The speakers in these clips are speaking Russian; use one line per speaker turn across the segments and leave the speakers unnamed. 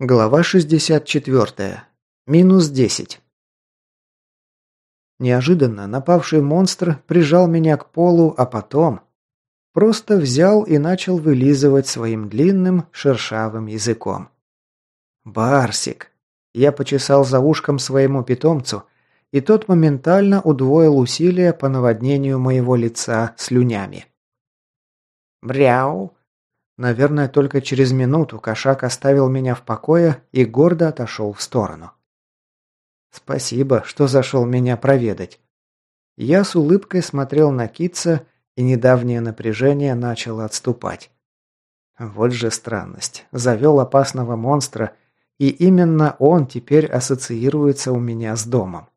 Глава 64. Минус 10. Неожиданно напавший монстр прижал меня к полу, а потом просто взял и начал вылизывать своим длинным шершавым языком. Барсик. Я почесал за ушком своему питомцу, и тот моментально удвоил усилия по наводнению моего лица слюнями. Бряу. Наверное, только через минуту кошак оставил меня в покое и гордо отошел в сторону. Спасибо, что зашел меня проведать. Я с улыбкой смотрел на Китца, и недавнее напряжение начало отступать. Вот же странность. Завел опасного монстра, и именно он теперь ассоциируется у меня с домом.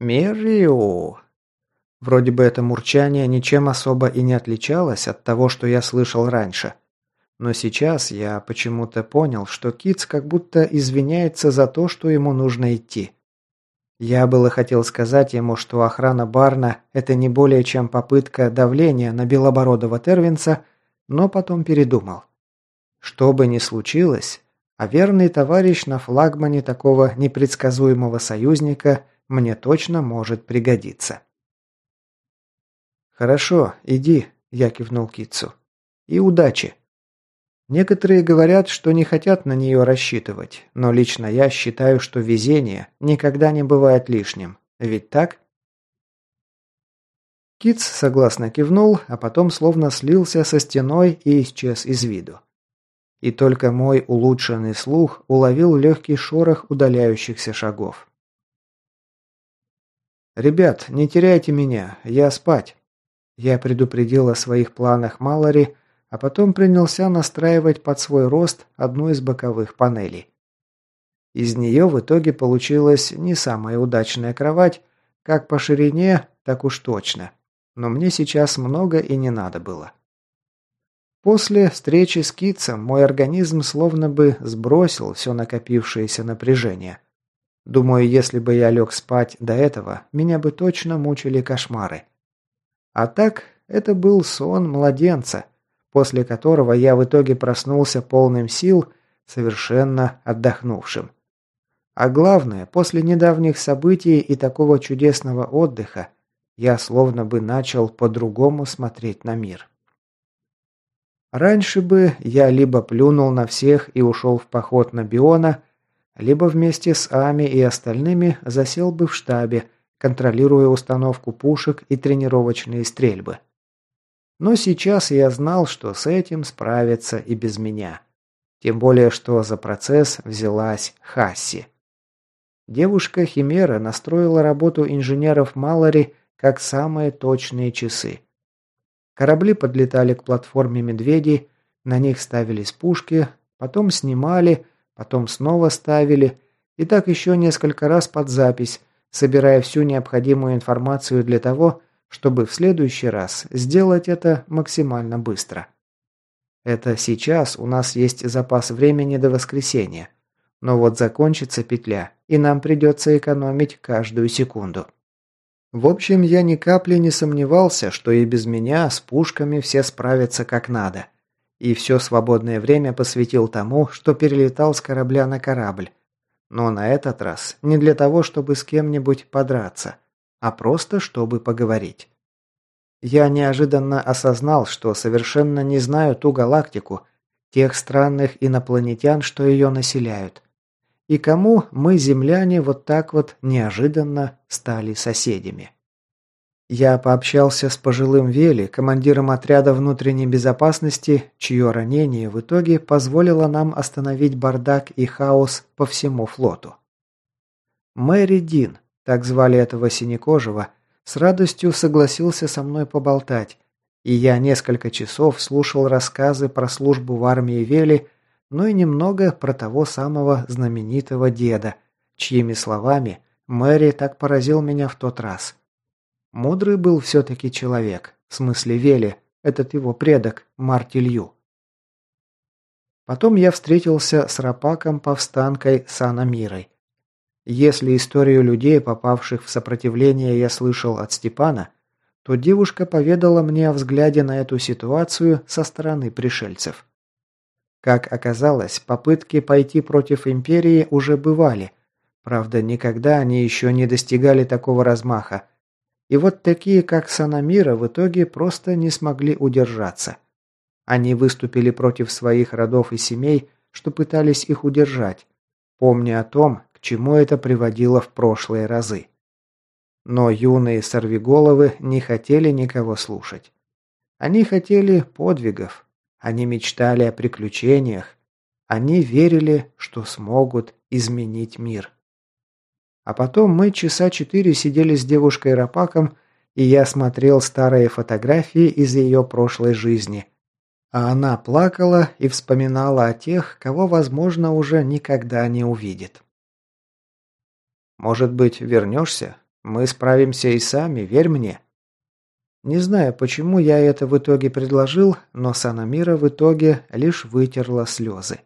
Мериу. Вроде бы это мурчание ничем особо и не отличалось от того, что я слышал раньше. Но сейчас я почему-то понял, что Китс как будто извиняется за то, что ему нужно идти. Я было хотел сказать ему, что охрана Барна – это не более чем попытка давления на белобородого Тервинса, но потом передумал. Что бы ни случилось, а верный товарищ на флагмане такого непредсказуемого союзника мне точно может пригодиться. «Хорошо, иди», – я кивнул Китсу. «И удачи». Некоторые говорят, что не хотят на нее рассчитывать, но лично я считаю, что везение никогда не бывает лишним. Ведь так? Китс согласно кивнул, а потом словно слился со стеной и исчез из виду. И только мой улучшенный слух уловил легкий шорох удаляющихся шагов. «Ребят, не теряйте меня, я спать». Я предупредил о своих планах Малори, а потом принялся настраивать под свой рост одну из боковых панелей. Из нее в итоге получилась не самая удачная кровать, как по ширине, так уж точно. Но мне сейчас много и не надо было. После встречи с Китцем мой организм словно бы сбросил все накопившееся напряжение. Думаю, если бы я лег спать до этого, меня бы точно мучили кошмары. А так, это был сон младенца, после которого я в итоге проснулся полным сил, совершенно отдохнувшим. А главное, после недавних событий и такого чудесного отдыха, я словно бы начал по-другому смотреть на мир. Раньше бы я либо плюнул на всех и ушел в поход на Биона, либо вместе с Ами и остальными засел бы в штабе, контролируя установку пушек и тренировочные стрельбы. Но сейчас я знал, что с этим справятся и без меня. Тем более, что за процесс взялась Хасси. Девушка-химера настроила работу инженеров Малори как самые точные часы. Корабли подлетали к платформе «Медведей», на них ставились пушки, потом снимали, потом снова ставили, и так еще несколько раз под запись, собирая всю необходимую информацию для того, чтобы в следующий раз сделать это максимально быстро. Это сейчас у нас есть запас времени до воскресенья. Но вот закончится петля, и нам придется экономить каждую секунду. В общем, я ни капли не сомневался, что и без меня с пушками все справятся как надо. И все свободное время посвятил тому, что перелетал с корабля на корабль, но на этот раз не для того, чтобы с кем-нибудь подраться, а просто чтобы поговорить. Я неожиданно осознал, что совершенно не знаю ту галактику, тех странных инопланетян, что ее населяют. И кому мы, земляне, вот так вот неожиданно стали соседями. Я пообщался с пожилым Вели, командиром отряда внутренней безопасности, чье ранение в итоге позволило нам остановить бардак и хаос по всему флоту. Мэри Дин, так звали этого синекожего, с радостью согласился со мной поболтать, и я несколько часов слушал рассказы про службу в армии Вели, но и немного про того самого знаменитого деда, чьими словами Мэри так поразил меня в тот раз – Мудрый был все-таки человек, в смысле Вели, этот его предок, Мартилью. Потом я встретился с Рапаком-повстанкой Санамирой. Если историю людей, попавших в сопротивление, я слышал от Степана, то девушка поведала мне о взгляде на эту ситуацию со стороны пришельцев. Как оказалось, попытки пойти против Империи уже бывали. Правда, никогда они еще не достигали такого размаха. И вот такие, как Санамира, в итоге просто не смогли удержаться. Они выступили против своих родов и семей, что пытались их удержать, помня о том, к чему это приводило в прошлые разы. Но юные сорвиголовы не хотели никого слушать. Они хотели подвигов, они мечтали о приключениях, они верили, что смогут изменить мир. А потом мы часа четыре сидели с девушкой Рапаком, и я смотрел старые фотографии из ее прошлой жизни. А она плакала и вспоминала о тех, кого, возможно, уже никогда не увидит. «Может быть, вернешься? Мы справимся и сами, верь мне». Не знаю, почему я это в итоге предложил, но Санамира в итоге лишь вытерла слезы.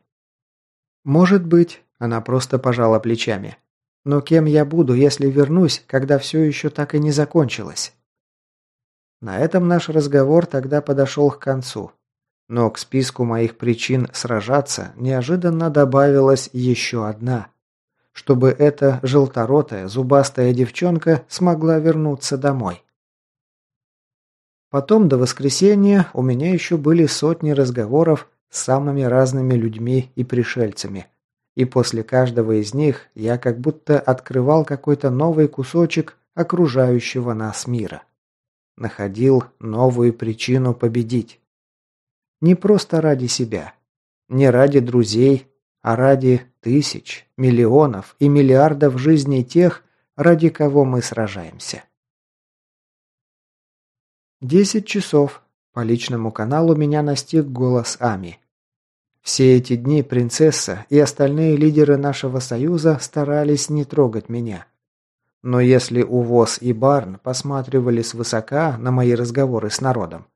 «Может быть», – она просто пожала плечами. «Но кем я буду, если вернусь, когда все еще так и не закончилось?» На этом наш разговор тогда подошел к концу. Но к списку моих причин сражаться неожиданно добавилась еще одна. Чтобы эта желторотая, зубастая девчонка смогла вернуться домой. Потом до воскресенья у меня еще были сотни разговоров с самыми разными людьми и пришельцами. И после каждого из них я как будто открывал какой-то новый кусочек окружающего нас мира. Находил новую причину победить. Не просто ради себя, не ради друзей, а ради тысяч, миллионов и миллиардов жизней тех, ради кого мы сражаемся. Десять часов. По личному каналу меня настиг голос Ами. Все эти дни принцесса и остальные лидеры нашего союза старались не трогать меня. Но если Увоз и Барн посматривали свысока на мои разговоры с народом,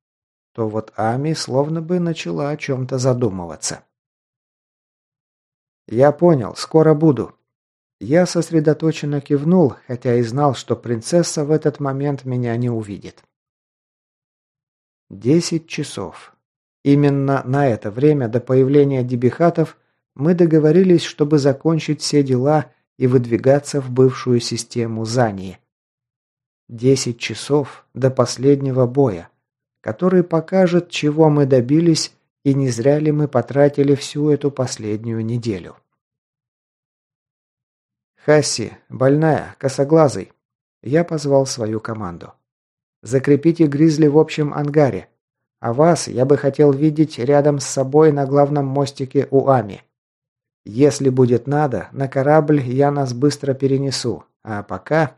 то вот Ами словно бы начала о чем-то задумываться. «Я понял, скоро буду». Я сосредоточенно кивнул, хотя и знал, что принцесса в этот момент меня не увидит. Десять часов. Именно на это время до появления дебихатов мы договорились, чтобы закончить все дела и выдвигаться в бывшую систему Зании. Десять часов до последнего боя который покажет, чего мы добились и не зря ли мы потратили всю эту последнюю неделю. «Хасси, больная, косоглазый!» Я позвал свою команду. «Закрепите Гризли в общем ангаре. А вас я бы хотел видеть рядом с собой на главном мостике у Ами. Если будет надо, на корабль я нас быстро перенесу. А пока...»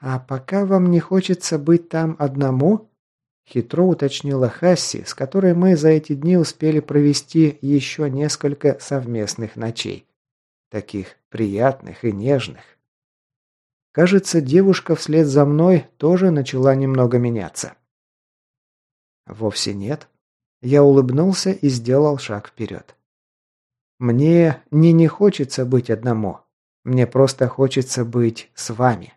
«А пока вам не хочется быть там одному?» Хитро уточнила Хасси, с которой мы за эти дни успели провести еще несколько совместных ночей. Таких приятных и нежных. Кажется, девушка вслед за мной тоже начала немного меняться. Вовсе нет. Я улыбнулся и сделал шаг вперед. Мне не не хочется быть одному. Мне просто хочется быть с вами.